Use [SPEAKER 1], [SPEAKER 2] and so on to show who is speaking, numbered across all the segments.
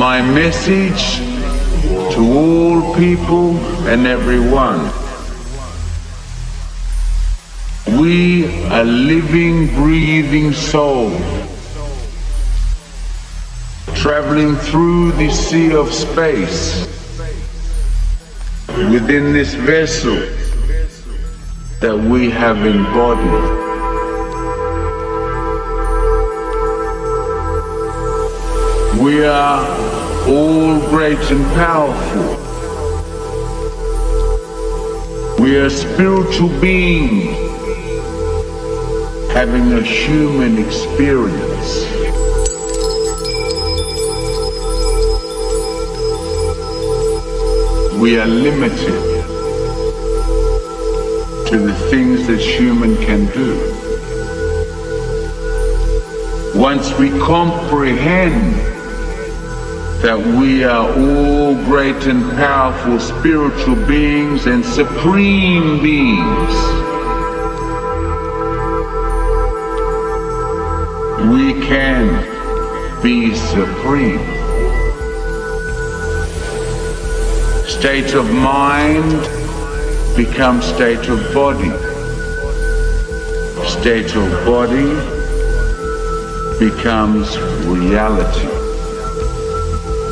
[SPEAKER 1] My message to all people and everyone. We are living, breathing soul, traveling through the sea of space within this vessel that we have embodied. We are all great and powerful. We are spiritual beings having a human experience. We are limited to the things that human can do. Once we comprehend that we are all great and powerful spiritual beings and supreme beings. We can be supreme. State of mind becomes state of body. State of body becomes reality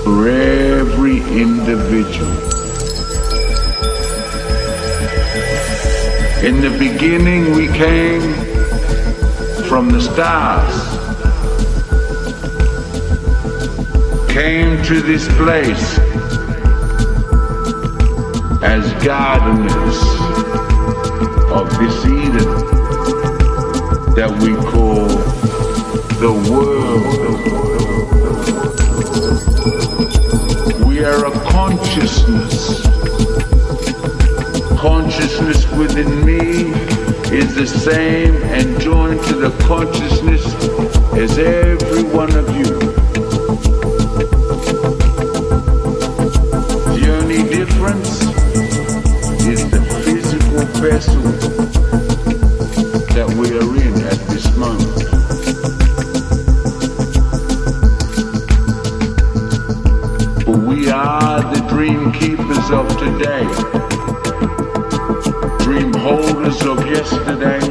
[SPEAKER 1] for every individual. In the beginning, we came from the stars, came to this place as gardeners of this Eden that we call the world. We are a consciousness. Consciousness within me is the same and joined to the consciousness as every one of you. The only difference is the physical vessel that we are of today, dream holders of yesterday,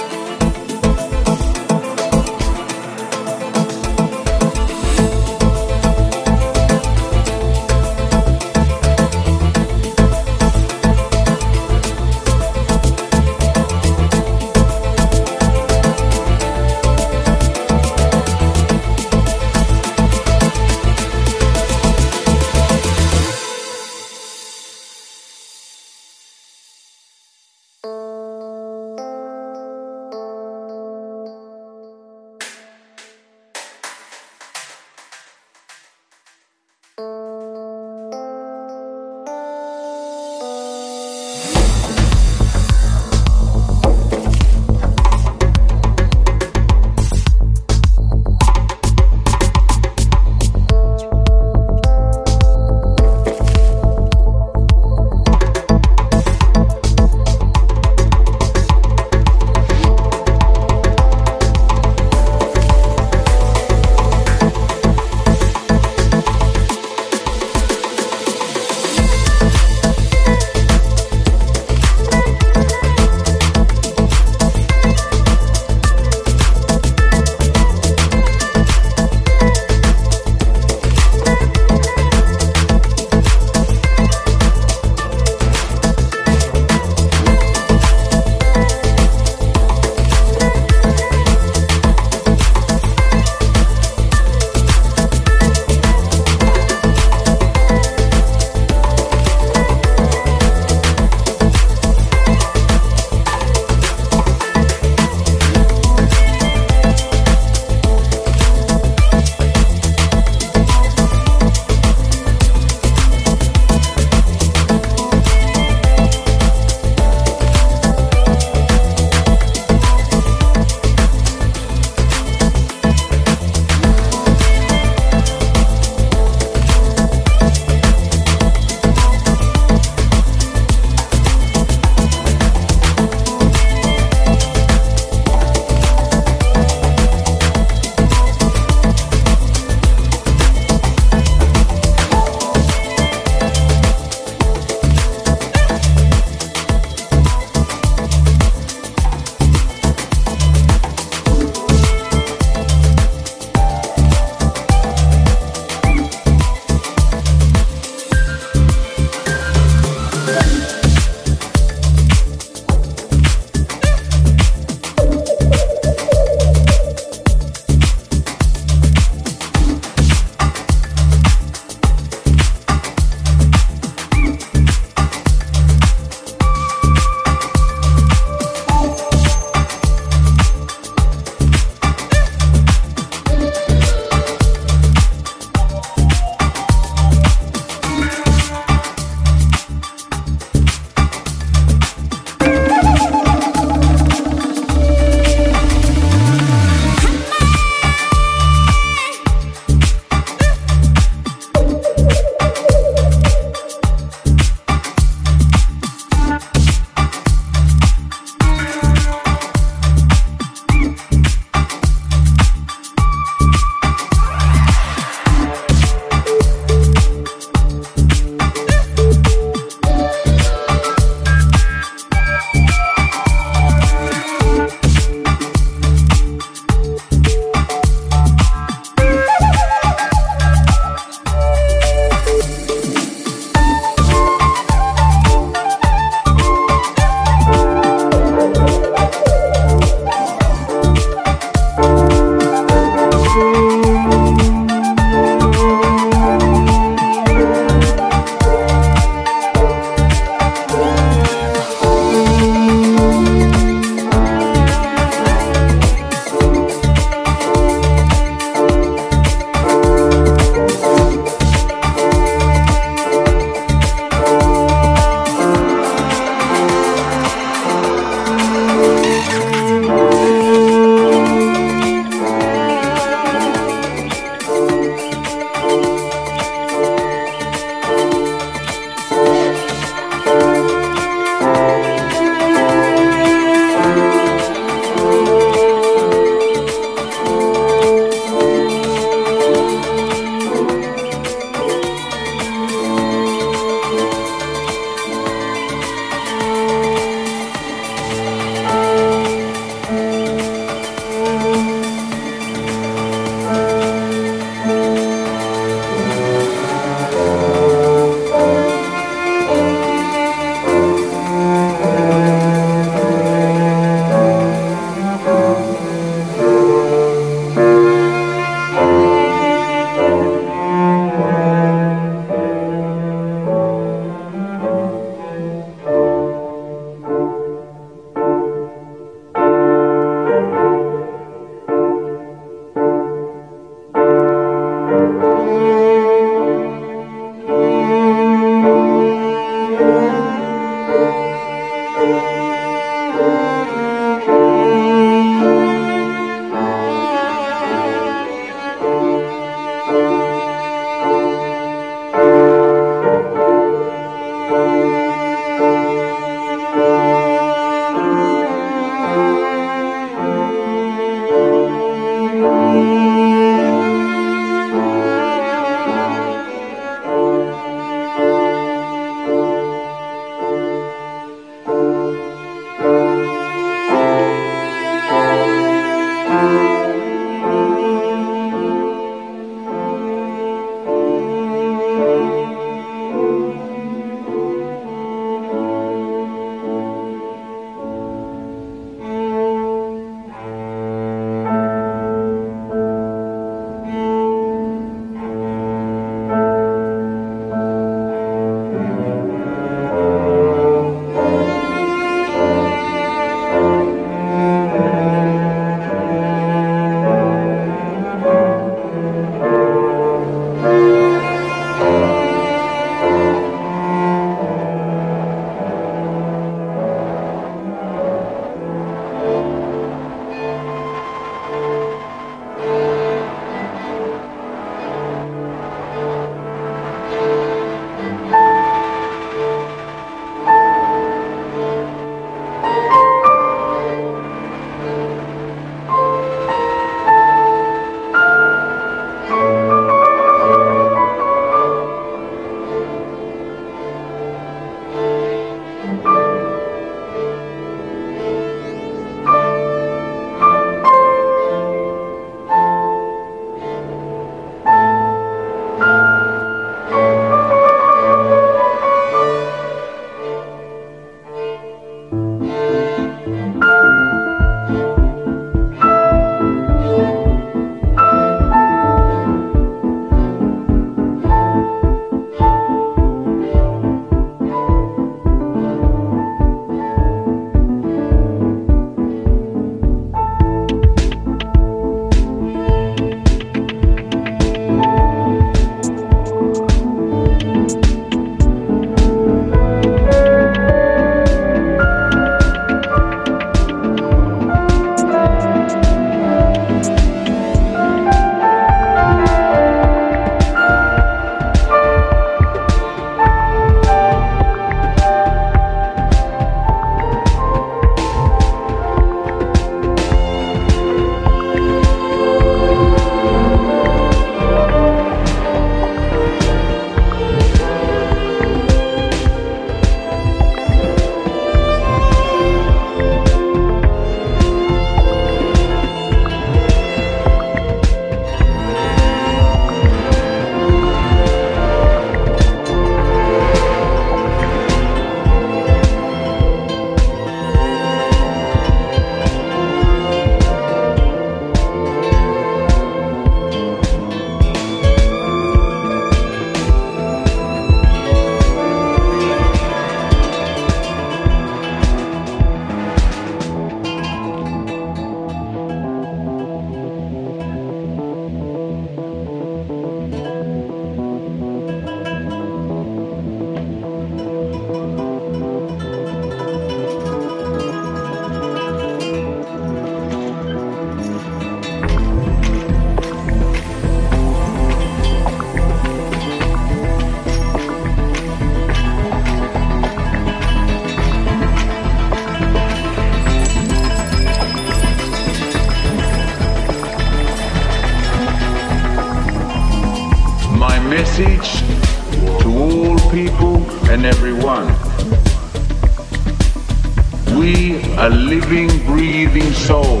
[SPEAKER 1] living, breathing soul,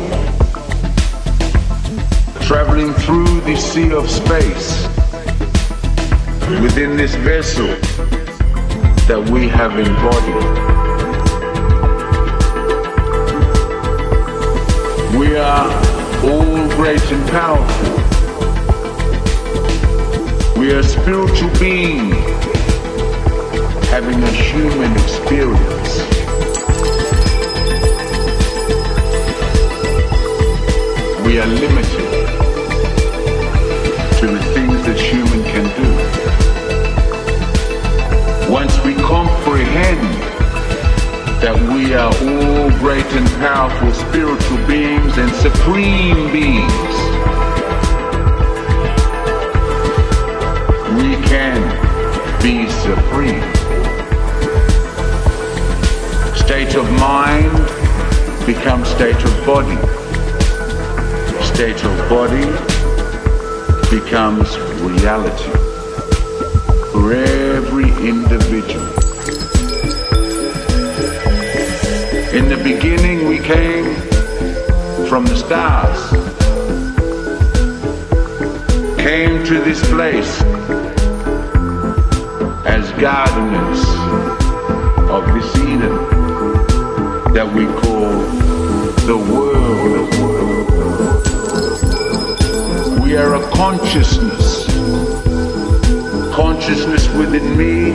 [SPEAKER 1] traveling through the sea of space within this vessel that we have embodied. We are all great and powerful. We are spiritual beings having a human experience. We are limited to the things that human can do. Once we comprehend that we are all great and powerful spiritual beings and supreme beings, we can be supreme. State of mind becomes state of body. State of body becomes reality for every individual. In the beginning, we came from the stars, came to this place as gardeners of this Eden that we call the world. We are a consciousness. Consciousness within me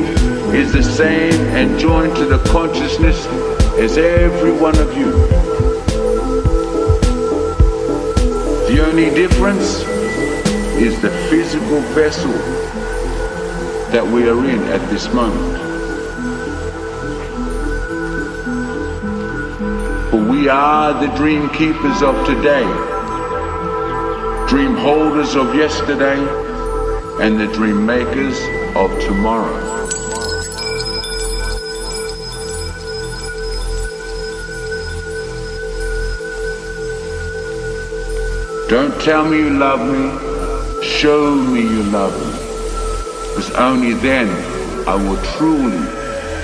[SPEAKER 1] is the same and joined to the consciousness as every one of you. The only difference is the physical vessel that we are in at this moment. For we are the dream keepers of today, dream holders of yesterday, and the dream makers of tomorrow. Don't tell me you love me, show me you love me. Because only then I will truly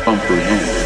[SPEAKER 1] comprehend.